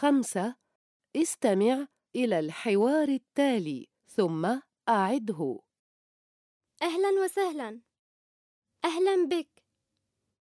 خمسة استمع إلى الحوار التالي ثم أعده. أهلا وسهلا. أهلا بك.